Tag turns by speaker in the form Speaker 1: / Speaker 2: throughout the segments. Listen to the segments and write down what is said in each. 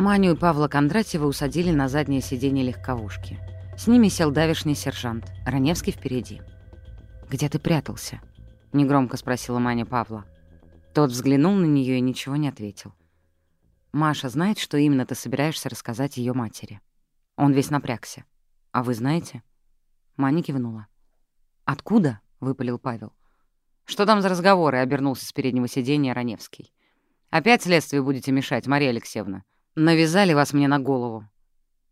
Speaker 1: Маню и Павла Кондратьева усадили на заднее сиденье легковушки. С ними сел давишний сержант, Раневский впереди. «Где ты прятался?» — негромко спросила Маня Павла. Тот взглянул на нее и ничего не ответил. «Маша знает, что именно ты собираешься рассказать ее матери?» Он весь напрягся. «А вы знаете?» Маня кивнула. «Откуда?» — выпалил Павел. «Что там за разговоры?» — обернулся с переднего сиденья Раневский. «Опять следствие будете мешать, Мария Алексеевна. Навязали вас мне на голову».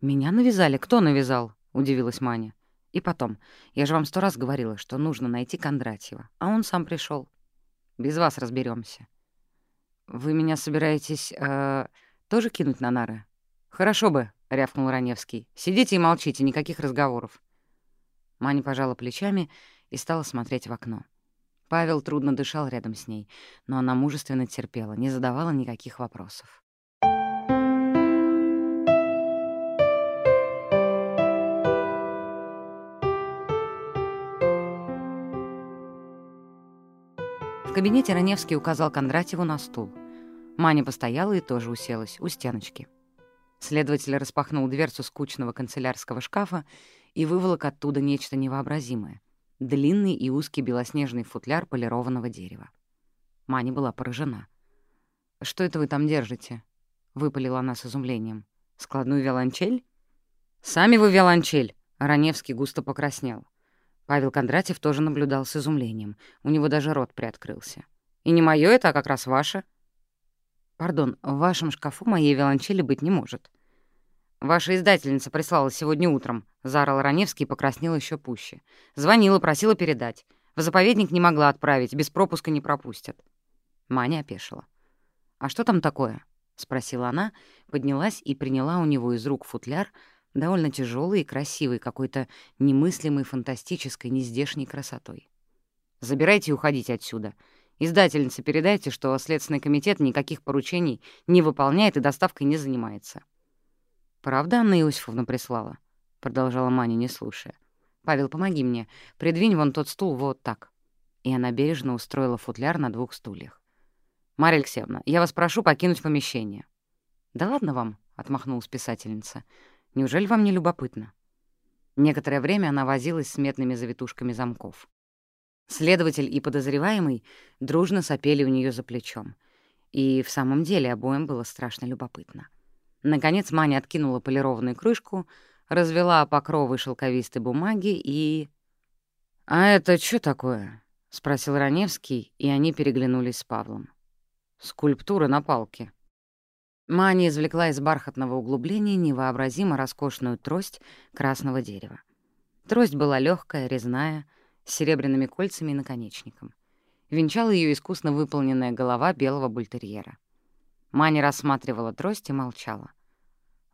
Speaker 1: «Меня навязали? Кто навязал?» — удивилась Маня. «И потом, я же вам сто раз говорила, что нужно найти Кондратьева, а он сам пришел. Без вас разберемся. «Вы меня собираетесь э, тоже кинуть на нары?» «Хорошо бы», — рявкнул Раневский. «Сидите и молчите, никаких разговоров». Маня пожала плечами и стала смотреть в окно. Павел трудно дышал рядом с ней, но она мужественно терпела, не задавала никаких вопросов. Кабинете Раневский указал Кондратьеву на стул. Маня постояла и тоже уселась у стеночки. Следователь распахнул дверцу скучного канцелярского шкафа и выволок оттуда нечто невообразимое — длинный и узкий белоснежный футляр полированного дерева. Маня была поражена. «Что это вы там держите?» — выпалила она с изумлением. «Складную виолончель?» «Сами вы виолончель!» — Раневский густо покраснел. Павел Кондратьев тоже наблюдал с изумлением. У него даже рот приоткрылся. «И не моё это, а как раз ваше». «Пардон, в вашем шкафу моей виолончели быть не может». «Ваша издательница прислала сегодня утром», — заорал Раневский и покраснел еще пуще. «Звонила, просила передать. В заповедник не могла отправить, без пропуска не пропустят». Маня опешила. «А что там такое?» — спросила она, поднялась и приняла у него из рук футляр, довольно тяжелый и красивый, какой-то немыслимой, фантастической, нездешней красотой. «Забирайте и уходите отсюда. Издательнице передайте, что Следственный комитет никаких поручений не выполняет и доставкой не занимается». «Правда Анна Иосифовна прислала?» — продолжала Маня, не слушая. «Павел, помоги мне. Придвинь вон тот стул вот так». И она бережно устроила футляр на двух стульях. «Марья Алексеевна, я вас прошу покинуть помещение». «Да ладно вам», — отмахнулась писательница. Неужели вам не любопытно?» Некоторое время она возилась с медными завитушками замков. Следователь и подозреваемый дружно сопели у нее за плечом. И в самом деле обоим было страшно любопытно. Наконец Маня откинула полированную крышку, развела покровы шелковистой бумаги и... «А это что такое?» — спросил Раневский, и они переглянулись с Павлом. «Скульптура на палке», Маня извлекла из бархатного углубления невообразимо роскошную трость красного дерева. Трость была легкая, резная, с серебряными кольцами и наконечником. Венчала ее искусно выполненная голова белого бультерьера. Маня рассматривала трость и молчала.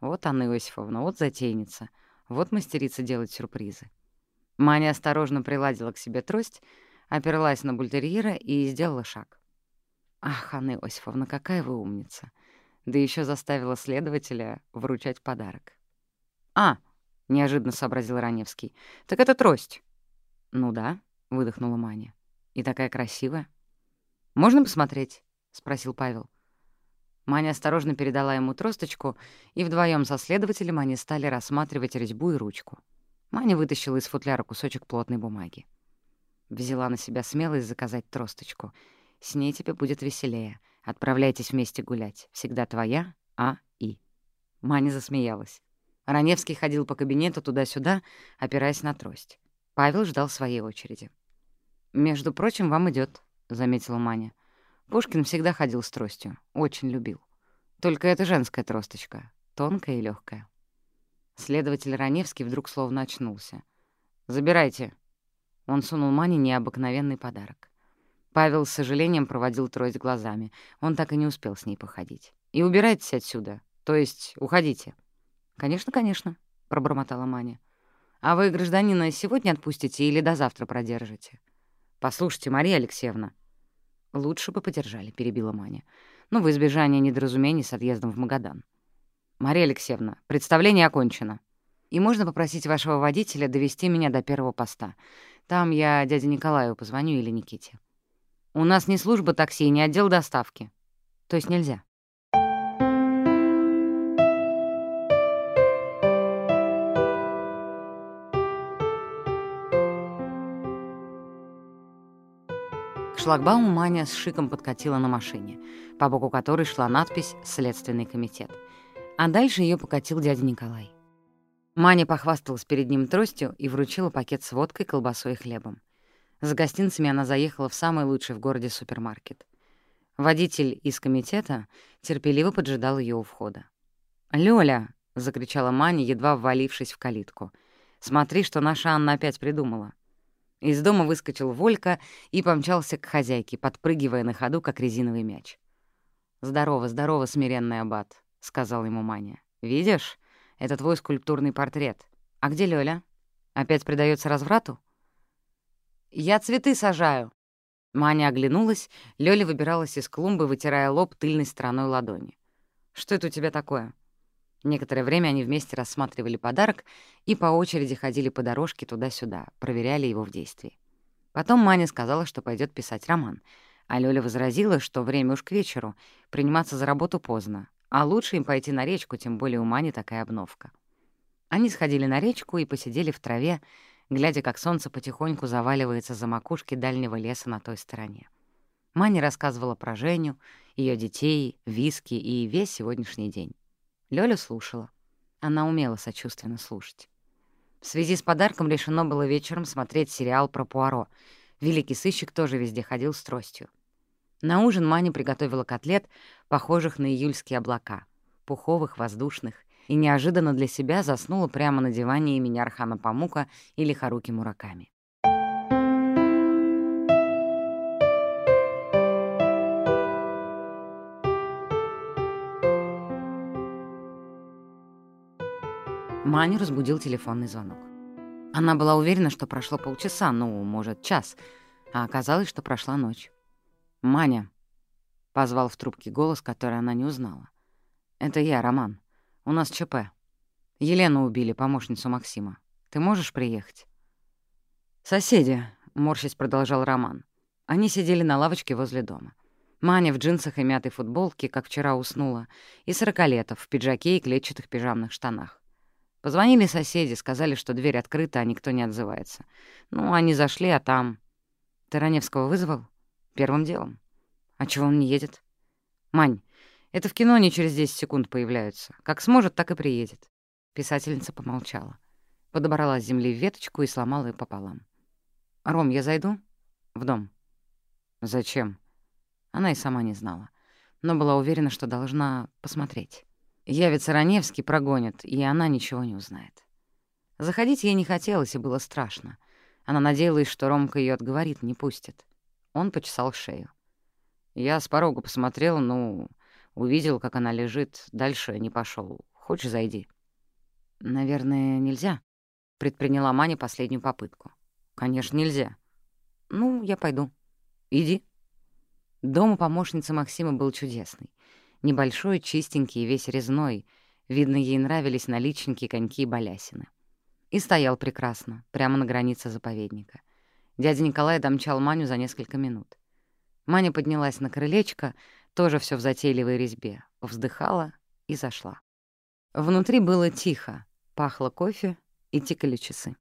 Speaker 1: Вот Анна Иосифовна, вот затейница, вот мастерица делать сюрпризы. Маня осторожно приладила к себе трость, оперлась на бультерьера и сделала шаг. «Ах, Анна Иосифовна, какая вы умница!» Да еще заставила следователя вручать подарок. «А!» — неожиданно сообразил Раневский. «Так это трость». «Ну да», — выдохнула Маня. «И такая красивая». «Можно посмотреть?» — спросил Павел. Маня осторожно передала ему тросточку, и вдвоем со следователем они стали рассматривать резьбу и ручку. Маня вытащила из футляра кусочек плотной бумаги. Взяла на себя смелость заказать тросточку. С ней тебе будет веселее — Отправляйтесь вместе гулять. Всегда твоя А. И. Маня засмеялась. Раневский ходил по кабинету туда-сюда, опираясь на трость. Павел ждал своей очереди. «Между прочим, вам идет, заметила Маня. Пушкин всегда ходил с тростью, очень любил. Только это женская тросточка, тонкая и легкая. Следователь Раневский вдруг словно очнулся. «Забирайте». Он сунул Мане необыкновенный подарок. Павел с сожалением проводил трость глазами. Он так и не успел с ней походить. «И убирайтесь отсюда. То есть уходите». «Конечно, конечно», — пробормотала Маня. «А вы гражданина сегодня отпустите или до завтра продержите?» «Послушайте, Мария Алексеевна». «Лучше бы подержали», — перебила Маня. «Ну, в избежание недоразумений с отъездом в Магадан». «Мария Алексеевна, представление окончено. И можно попросить вашего водителя довести меня до первого поста. Там я дяде Николаю позвоню или Никите». У нас не служба такси, не отдел доставки. То есть нельзя. К шлагбауму Маня с шиком подкатила на машине, по боку которой шла надпись «Следственный комитет». А дальше ее покатил дядя Николай. Маня похвасталась перед ним тростью и вручила пакет с водкой, колбасой и хлебом. За гостинцами она заехала в самый лучший в городе супермаркет. Водитель из комитета терпеливо поджидал ее у входа. «Лёля!» — закричала Маня, едва ввалившись в калитку. «Смотри, что наша Анна опять придумала». Из дома выскочил Волька и помчался к хозяйке, подпрыгивая на ходу, как резиновый мяч. «Здорово, здорово, смиренный аббат», — сказал ему Маня. «Видишь, это твой скульптурный портрет. А где Лёля? Опять предается разврату?» «Я цветы сажаю». Маня оглянулась, Лёля выбиралась из клумбы, вытирая лоб тыльной стороной ладони. «Что это у тебя такое?» Некоторое время они вместе рассматривали подарок и по очереди ходили по дорожке туда-сюда, проверяли его в действии. Потом Маня сказала, что пойдет писать роман, а Лёля возразила, что время уж к вечеру, приниматься за работу поздно, а лучше им пойти на речку, тем более у Мани такая обновка. Они сходили на речку и посидели в траве, глядя, как солнце потихоньку заваливается за макушки дальнего леса на той стороне. Маня рассказывала про Женю, ее детей, виски и весь сегодняшний день. Лёля слушала. Она умела сочувственно слушать. В связи с подарком решено было вечером смотреть сериал про Пуаро. Великий сыщик тоже везде ходил с тростью. На ужин Маня приготовила котлет, похожих на июльские облака, пуховых, воздушных, и неожиданно для себя заснула прямо на диване имени Архана Памука или Харуки Мураками. Маню разбудил телефонный звонок. Она была уверена, что прошло полчаса, ну, может, час, а оказалось, что прошла ночь. «Маня», — позвал в трубке голос, который она не узнала. «Это я, Роман. У нас ЧП. Елену убили, помощницу Максима. Ты можешь приехать?» «Соседи», — морщись продолжал Роман. Они сидели на лавочке возле дома. Маня в джинсах и мятой футболке, как вчера уснула, и сорокалетов в пиджаке и клетчатых пижамных штанах. Позвонили соседи, сказали, что дверь открыта, а никто не отзывается. Ну, они зашли, а там... Ты Раневского вызвал? Первым делом. А чего он не едет? Мань, это в кино не через 10 секунд появляются. Как сможет, так и приедет. Писательница помолчала. Подобрала с земли веточку и сломала ее пополам. «Ром, я зайду?» «В дом». «Зачем?» Она и сама не знала, но была уверена, что должна посмотреть. Явится Раневский, прогонит, и она ничего не узнает. Заходить ей не хотелось, и было страшно. Она надеялась, что Ромка ее отговорит, не пустит. Он почесал шею. Я с порога посмотрел, ну, увидел, как она лежит, дальше не пошел. Хочешь, зайди? Наверное, нельзя. Предприняла Маня последнюю попытку. Конечно, нельзя. Ну, я пойду. Иди. Дом у помощницы Максима был чудесный. Небольшой, чистенький, весь резной. Видно, ей нравились наличники, коньки и балясины. И стоял прекрасно, прямо на границе заповедника. Дядя Николай домчал Маню за несколько минут. Маня поднялась на крылечко, тоже все в затейливой резьбе, вздыхала и зашла. Внутри было тихо, пахло кофе и тикали часы.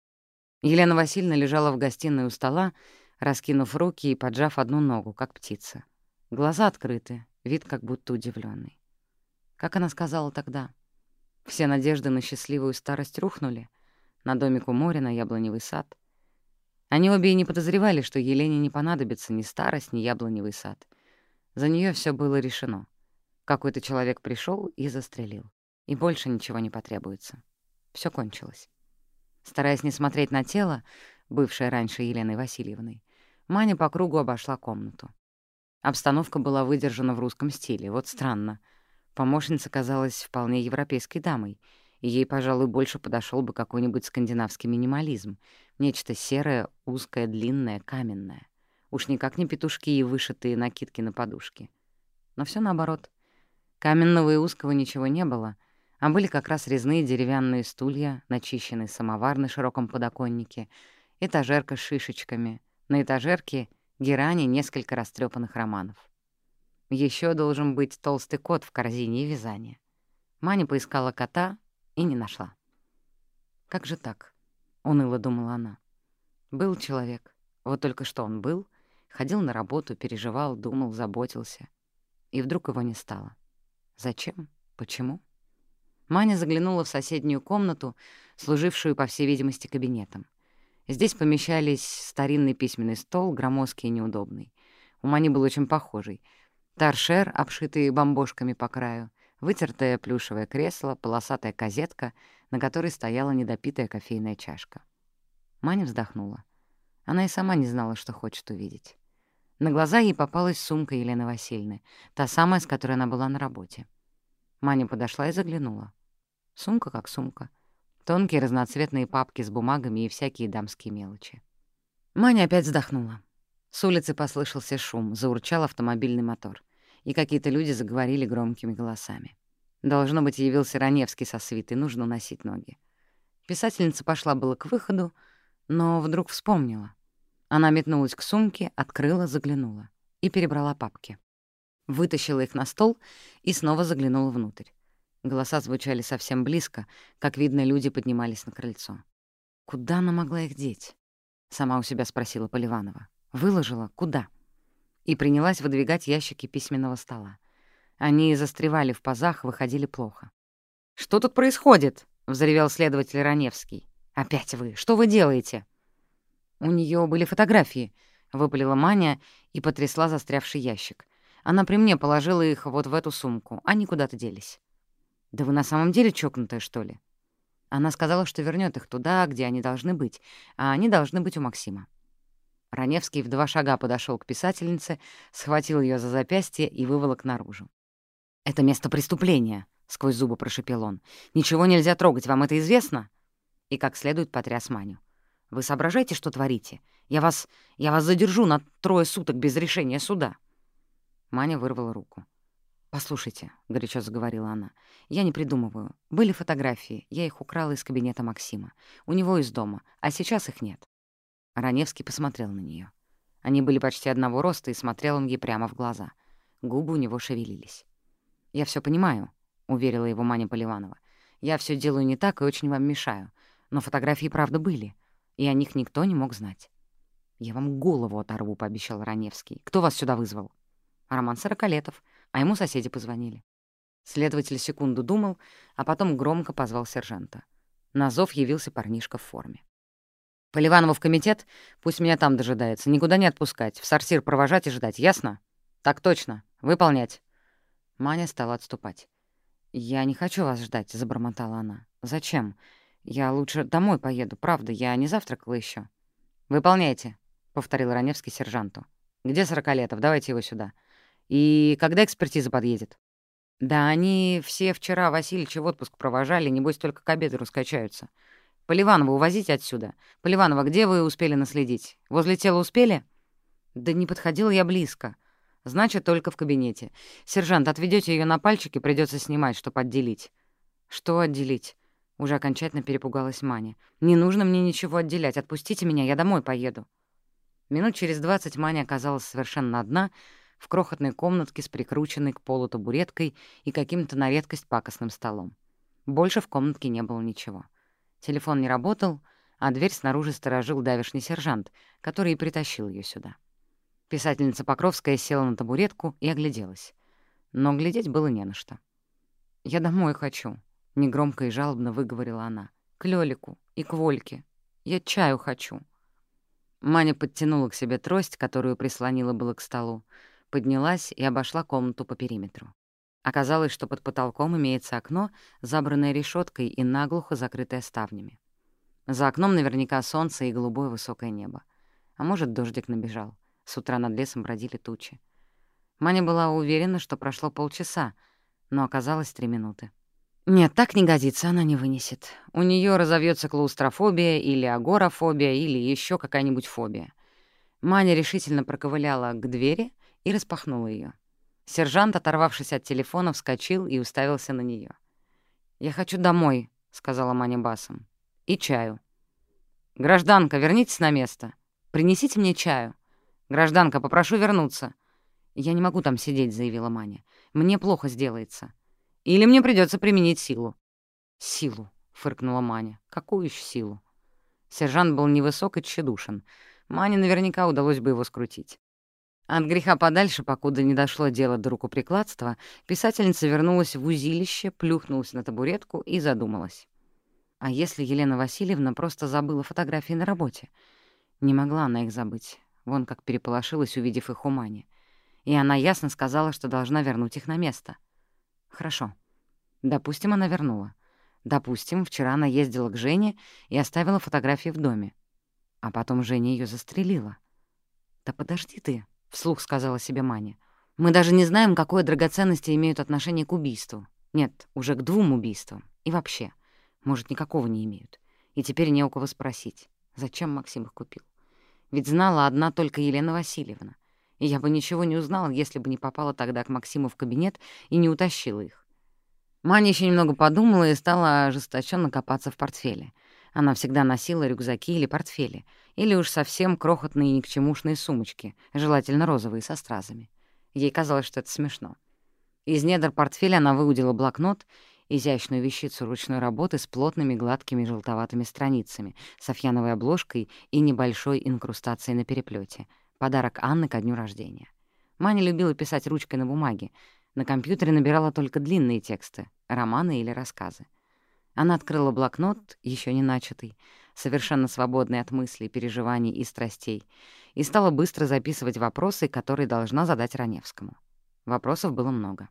Speaker 1: Елена Васильевна лежала в гостиной у стола, раскинув руки и поджав одну ногу, как птица. Глаза открыты, вид как будто удивленный. Как она сказала тогда? Все надежды на счастливую старость рухнули, на домик у моря, на яблоневый сад. Они обе и не подозревали, что Елене не понадобится ни старость, ни яблоневый сад. За нее все было решено. Какой-то человек пришел и застрелил. И больше ничего не потребуется. Все кончилось. Стараясь не смотреть на тело, бывшее раньше Еленой Васильевной, Маня по кругу обошла комнату. Обстановка была выдержана в русском стиле. Вот странно. Помощница казалась вполне европейской дамой, и ей, пожалуй, больше подошел бы какой-нибудь скандинавский минимализм. Нечто серое, узкое, длинное, каменное. Уж никак не петушки и вышитые накидки на подушке. Но все наоборот. Каменного и узкого ничего не было, а были как раз резные деревянные стулья, начищенный самовар на широком подоконнике, этажерка с шишечками. На этажерке — герани несколько растрепанных романов. Еще должен быть толстый кот в корзине и вязание. Маня поискала кота и не нашла. «Как же так?» — уныло думала она. «Был человек. Вот только что он был, Ходил на работу, переживал, думал, заботился. И вдруг его не стало. Зачем? Почему? Маня заглянула в соседнюю комнату, служившую, по всей видимости, кабинетом. Здесь помещались старинный письменный стол, громоздкий и неудобный. У Мани был очень похожий. Торшер, обшитый бомбошками по краю, вытертое плюшевое кресло, полосатая козетка, на которой стояла недопитая кофейная чашка. Маня вздохнула. Она и сама не знала, что хочет увидеть. На глаза ей попалась сумка Елены Васильевны, та самая, с которой она была на работе. Маня подошла и заглянула. Сумка как сумка. Тонкие разноцветные папки с бумагами и всякие дамские мелочи. Маня опять вздохнула. С улицы послышался шум, заурчал автомобильный мотор, и какие-то люди заговорили громкими голосами. Должно быть, явился Раневский со свитой, нужно уносить ноги. Писательница пошла было к выходу, но вдруг вспомнила. Она метнулась к сумке, открыла, заглянула и перебрала папки. Вытащила их на стол и снова заглянула внутрь. Голоса звучали совсем близко, как видно, люди поднимались на крыльцо. «Куда она могла их деть?» — сама у себя спросила Поливанова. «Выложила? Куда?» И принялась выдвигать ящики письменного стола. Они застревали в пазах, выходили плохо. «Что тут происходит?» — взревел следователь Раневский. «Опять вы! Что вы делаете?» «У нее были фотографии», — выпалила Маня и потрясла застрявший ящик. Она при мне положила их вот в эту сумку, они куда-то делись. «Да вы на самом деле чокнутая, что ли?» Она сказала, что вернет их туда, где они должны быть, а они должны быть у Максима. Раневский в два шага подошел к писательнице, схватил ее за запястье и выволок наружу. «Это место преступления», — сквозь зубы прошепел он. «Ничего нельзя трогать, вам это известно?» И как следует потряс Маню. «Вы соображаете, что творите? Я вас... я вас задержу на трое суток без решения суда». Маня вырвала руку. «Послушайте», — горячо заговорила она, — «я не придумываю. Были фотографии, я их украла из кабинета Максима. У него из дома, а сейчас их нет». Раневский посмотрел на нее. Они были почти одного роста, и смотрел он ей прямо в глаза. Губы у него шевелились. «Я все понимаю», — уверила его Маня Поливанова. «Я все делаю не так и очень вам мешаю. Но фотографии, правда, были, и о них никто не мог знать». «Я вам голову оторву», — пообещал Раневский. «Кто вас сюда вызвал?» «Роман Сороколетов а ему соседи позвонили. Следователь секунду думал, а потом громко позвал сержанта. На зов явился парнишка в форме. «Поливанову в комитет? Пусть меня там дожидается. Никуда не отпускать. В сортир провожать и ждать, ясно?» «Так точно. Выполнять». Маня стала отступать. «Я не хочу вас ждать», — забормотала она. «Зачем? Я лучше домой поеду, правда, я не завтракала еще. «Выполняйте», — повторил Раневский сержанту. «Где Сорокалетов? Давайте его сюда. И когда экспертиза подъедет? Да они все вчера Васильевича в отпуск провожали, небось только к обеду раскачаются. Поливанова увозите отсюда. Поливанова, где вы успели наследить? Возле тела успели? Да не подходил я близко. Значит, только в кабинете. Сержант, отведете ее на пальчики, придется снимать, чтобы отделить. Что отделить? Уже окончательно перепугалась Маня. «Не нужно мне ничего отделять. Отпустите меня, я домой поеду». Минут через двадцать Маня оказалась совершенно одна — в крохотной комнатке с прикрученной к полу табуреткой и каким-то на редкость пакостным столом. Больше в комнатке не было ничего. Телефон не работал, а дверь снаружи сторожил давишний сержант, который и притащил ее сюда. Писательница Покровская села на табуретку и огляделась. Но глядеть было не на что. «Я домой хочу», — негромко и жалобно выговорила она. «К Лёлику и к Вольке. Я чаю хочу». Маня подтянула к себе трость, которую прислонила было к столу, поднялась и обошла комнату по периметру. Оказалось, что под потолком имеется окно, забранное решеткой и наглухо закрытое ставнями. За окном наверняка солнце и голубое высокое небо. А может, дождик набежал. С утра над лесом бродили тучи. Маня была уверена, что прошло полчаса, но оказалось три минуты. Нет, так не годится, она не вынесет. У нее разовьется клаустрофобия или агорафобия или еще какая-нибудь фобия. Маня решительно проковыляла к двери — и распахнула ее. Сержант, оторвавшись от телефона, вскочил и уставился на нее. «Я хочу домой», — сказала Маня басом. «И чаю». «Гражданка, вернитесь на место. Принесите мне чаю. Гражданка, попрошу вернуться». «Я не могу там сидеть», — заявила Маня. «Мне плохо сделается. Или мне придется применить силу». «Силу», — фыркнула Маня. «Какую еще силу?» Сержант был невысок и тщедушен. Мане наверняка удалось бы его скрутить. От греха подальше, покуда не дошло дело до рукоприкладства, писательница вернулась в узилище, плюхнулась на табуретку и задумалась. А если Елена Васильевна просто забыла фотографии на работе? Не могла она их забыть. Вон как переполошилась, увидев их у Мани. И она ясно сказала, что должна вернуть их на место. Хорошо. Допустим, она вернула. Допустим, вчера она ездила к Жене и оставила фотографии в доме. А потом Женя ее застрелила. «Да подожди ты», — вслух сказала себе Маня. «Мы даже не знаем, какое драгоценности имеют отношение к убийству. Нет, уже к двум убийствам. И вообще, может, никакого не имеют. И теперь не у кого спросить, зачем Максим их купил. Ведь знала одна только Елена Васильевна. Я бы ничего не узнала, если бы не попала тогда к Максиму в кабинет и не утащила их. Маня еще немного подумала и стала ожесточенно копаться в портфеле. Она всегда носила рюкзаки или портфели, или уж совсем крохотные и никчемушные сумочки, желательно розовые, со стразами. Ей казалось, что это смешно. Из недр портфеля она выудила блокнот, изящную вещицу ручной работы с плотными гладкими желтоватыми страницами, софьяновой обложкой и небольшой инкрустацией на переплете. Подарок Анны ко дню рождения. Маня любила писать ручкой на бумаге, на компьютере набирала только длинные тексты, романы или рассказы. Она открыла блокнот, еще не начатый, совершенно свободный от мыслей, переживаний и страстей, и стала быстро записывать вопросы, которые должна задать Раневскому. Вопросов было много.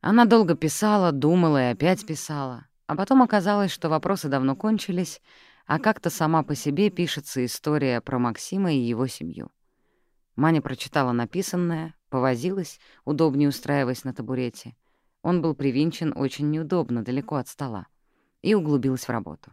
Speaker 1: Она долго писала, думала и опять писала, а потом оказалось, что вопросы давно кончились, а как-то сама по себе пишется история про Максима и его семью. Маня прочитала написанное, повозилась, удобнее устраиваясь на табурете. Он был привинчен очень неудобно, далеко от стола, и углубилась в работу.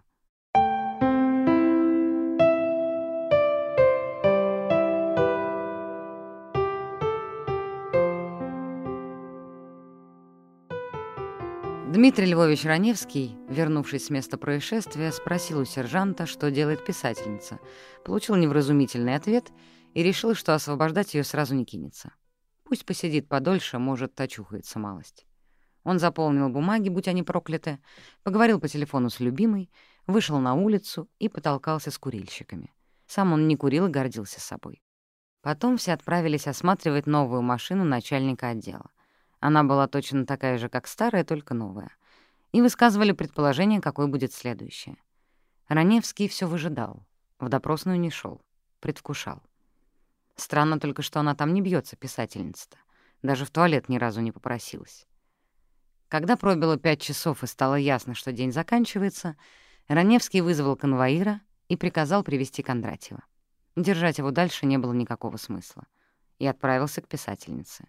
Speaker 1: Дмитрий Львович Раневский, вернувшись с места происшествия, спросил у сержанта, что делает писательница, получил невразумительный ответ и решил, что освобождать ее сразу не кинется. Пусть посидит подольше, может, очухается малость. Он заполнил бумаги, будь они прокляты, поговорил по телефону с любимой, вышел на улицу и потолкался с курильщиками. Сам он не курил и гордился собой. Потом все отправились осматривать новую машину начальника отдела. Она была точно такая же, как старая, только новая. И высказывали предположение, какой будет следующее. Раневский все выжидал. В допросную не шел, предвкушал. Странно только, что она там не бьется, писательница-то. Даже в туалет ни разу не попросилась. Когда пробило пять часов и стало ясно, что день заканчивается, Раневский вызвал конвоира и приказал привести Кондратьева. Держать его дальше не было никакого смысла. И отправился к писательнице.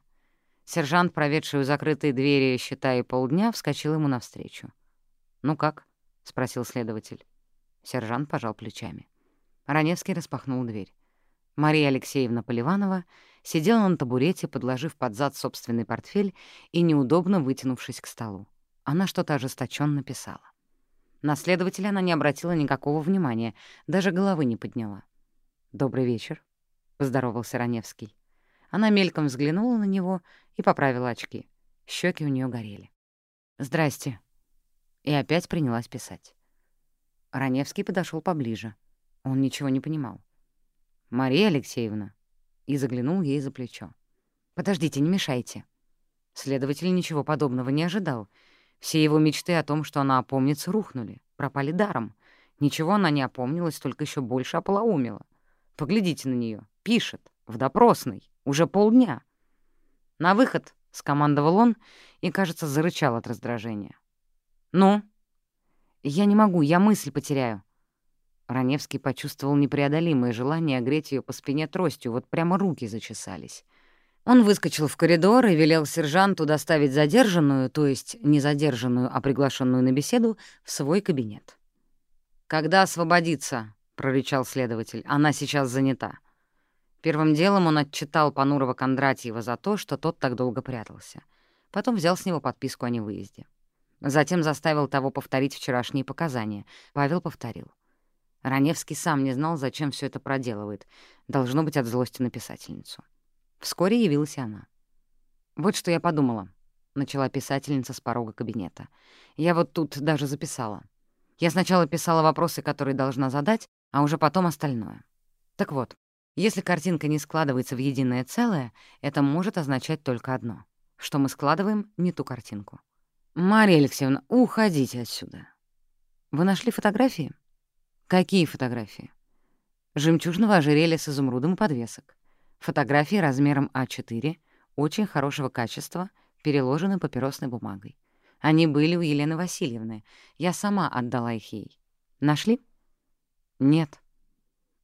Speaker 1: Сержант, проведший у закрытой двери, считая полдня, вскочил ему навстречу. «Ну как?» — спросил следователь. Сержант пожал плечами. Раневский распахнул дверь. Мария Алексеевна Поливанова сидела на табурете, подложив под зад собственный портфель и неудобно вытянувшись к столу. Она что-то ожесточенно писала. На следователя она не обратила никакого внимания, даже головы не подняла. «Добрый вечер», — поздоровался Раневский. Она мельком взглянула на него и поправила очки. Щеки у нее горели. «Здрасте». И опять принялась писать. Раневский подошел поближе. Он ничего не понимал. «Мария Алексеевна», и заглянул ей за плечо. «Подождите, не мешайте». Следователь ничего подобного не ожидал. Все его мечты о том, что она опомнится, рухнули, пропали даром. Ничего она не опомнилась, только еще больше ополоумила. Поглядите на нее, пишет, в допросной, уже полдня. «На выход!» — скомандовал он и, кажется, зарычал от раздражения. «Ну?» «Я не могу, я мысль потеряю», Раневский почувствовал непреодолимое желание огреть ее по спине тростью, вот прямо руки зачесались. Он выскочил в коридор и велел сержанту доставить задержанную, то есть не задержанную, а приглашенную на беседу, в свой кабинет. «Когда освободиться?» — прорычал следователь. «Она сейчас занята». Первым делом он отчитал Панурова Кондратьева за то, что тот так долго прятался. Потом взял с него подписку о невыезде. Затем заставил того повторить вчерашние показания. Павел повторил. Раневский сам не знал, зачем все это проделывает. Должно быть от злости на писательницу. Вскоре явилась она. «Вот что я подумала», — начала писательница с порога кабинета. «Я вот тут даже записала. Я сначала писала вопросы, которые должна задать, а уже потом остальное. Так вот, Если картинка не складывается в единое целое, это может означать только одно — что мы складываем не ту картинку. «Мария Алексеевна, уходите отсюда». «Вы нашли фотографии?» «Какие фотографии?» «Жемчужного ожерелья с изумрудом и подвесок. Фотографии размером А4, очень хорошего качества, переложены папиросной бумагой. Они были у Елены Васильевны. Я сама отдала их ей. Нашли?» «Нет».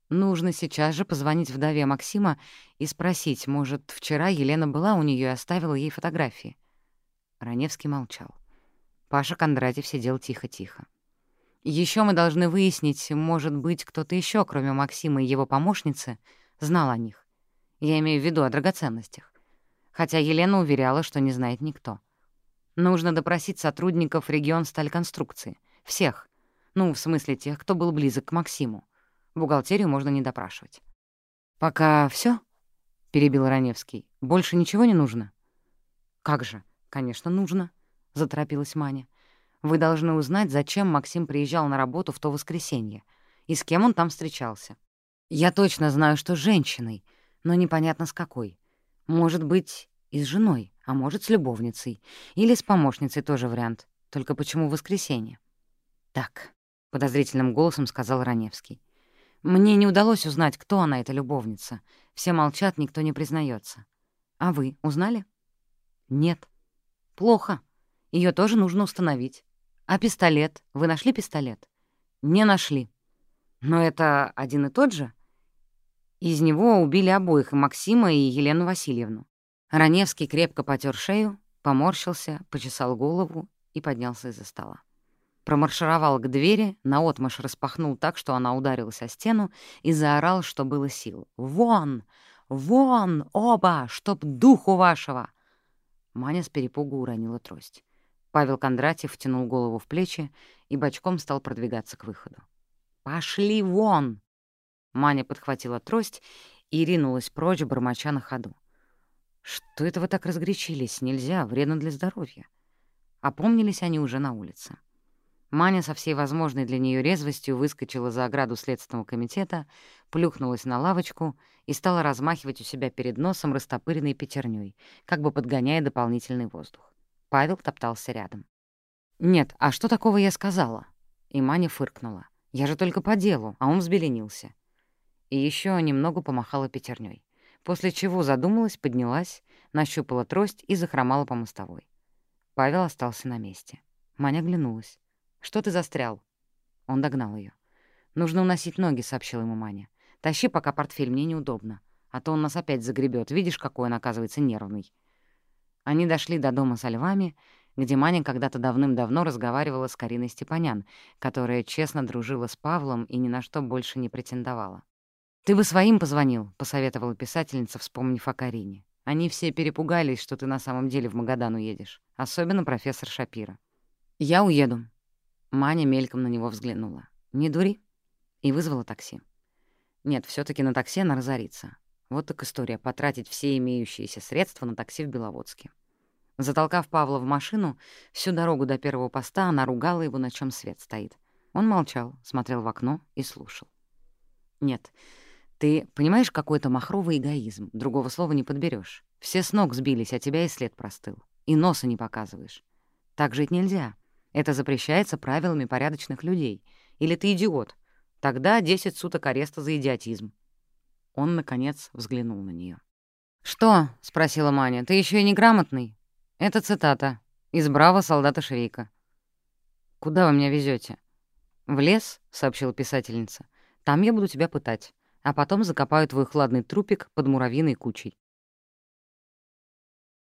Speaker 1: Нужно сейчас же позвонить вдове Максима и спросить, может, вчера Елена была у нее и оставила ей фотографии. Раневский молчал. Паша Кондратьев сидел тихо-тихо. Еще мы должны выяснить, может быть, кто-то еще, кроме Максима и его помощницы, знал о них. Я имею в виду о драгоценностях. Хотя Елена уверяла, что не знает никто. Нужно допросить сотрудников регион стальконструкции. Всех. Ну, в смысле тех, кто был близок к Максиму. Бухгалтерию можно не допрашивать. «Пока все? перебил Раневский. «Больше ничего не нужно?» «Как же? Конечно, нужно», — заторопилась Маня. «Вы должны узнать, зачем Максим приезжал на работу в то воскресенье и с кем он там встречался. Я точно знаю, что с женщиной, но непонятно с какой. Может быть, и с женой, а может, с любовницей. Или с помощницей тоже вариант. Только почему воскресенье?» «Так», — подозрительным голосом сказал Раневский. Мне не удалось узнать, кто она, эта любовница. Все молчат, никто не признается. А вы узнали? Нет. Плохо. Ее тоже нужно установить. А пистолет? Вы нашли пистолет? Не нашли. Но это один и тот же? Из него убили обоих, и Максима, и Елену Васильевну. Раневский крепко потер шею, поморщился, почесал голову и поднялся из-за стола промаршировал к двери, наотмашь распахнул так, что она ударилась о стену, и заорал, что было сил. «Вон! Вон! Оба! Чтоб духу вашего!» Маня с перепугу уронила трость. Павел Кондратьев втянул голову в плечи и бочком стал продвигаться к выходу. «Пошли вон!» Маня подхватила трость и ринулась прочь, бормоча на ходу. «Что это вы так разгорячились? Нельзя, вредно для здоровья». Опомнились они уже на улице. Маня со всей возможной для нее резвостью выскочила за ограду Следственного комитета, плюхнулась на лавочку и стала размахивать у себя перед носом растопыренной пятерней, как бы подгоняя дополнительный воздух. Павел топтался рядом. «Нет, а что такого я сказала?» И Маня фыркнула. «Я же только по делу, а он взбеленился». И еще немного помахала пятерней, после чего задумалась, поднялась, нащупала трость и захромала по мостовой. Павел остался на месте. Маня оглянулась. «Что ты застрял?» Он догнал ее. «Нужно уносить ноги», — сообщил ему Маня. «Тащи пока портфель, мне неудобно. А то он нас опять загребет. Видишь, какой он, оказывается, нервный». Они дошли до дома со львами, где Маня когда-то давным-давно разговаривала с Кариной Степанян, которая честно дружила с Павлом и ни на что больше не претендовала. «Ты бы своим позвонил», — посоветовала писательница, вспомнив о Карине. «Они все перепугались, что ты на самом деле в Магадан уедешь. Особенно профессор Шапира». «Я уеду», Маня мельком на него взглянула. «Не дури». И вызвала такси. Нет, все таки на такси она разорится. Вот так история — потратить все имеющиеся средства на такси в Беловодске. Затолкав Павла в машину, всю дорогу до первого поста она ругала его, на чем свет стоит. Он молчал, смотрел в окно и слушал. «Нет, ты понимаешь, какой то махровый эгоизм, другого слова не подберешь. Все с ног сбились, а тебя и след простыл. И носа не показываешь. Так жить нельзя. Это запрещается правилами порядочных людей. Или ты идиот? Тогда 10 суток ареста за идиотизм». Он, наконец, взглянул на нее. «Что?» — спросила Маня. «Ты еще и неграмотный?» «Это цитата. Из «Браво» солдата Швейка». «Куда вы меня везете? «В лес», — сообщила писательница. «Там я буду тебя пытать, а потом закопаю твой хладный трупик под муравьиной кучей».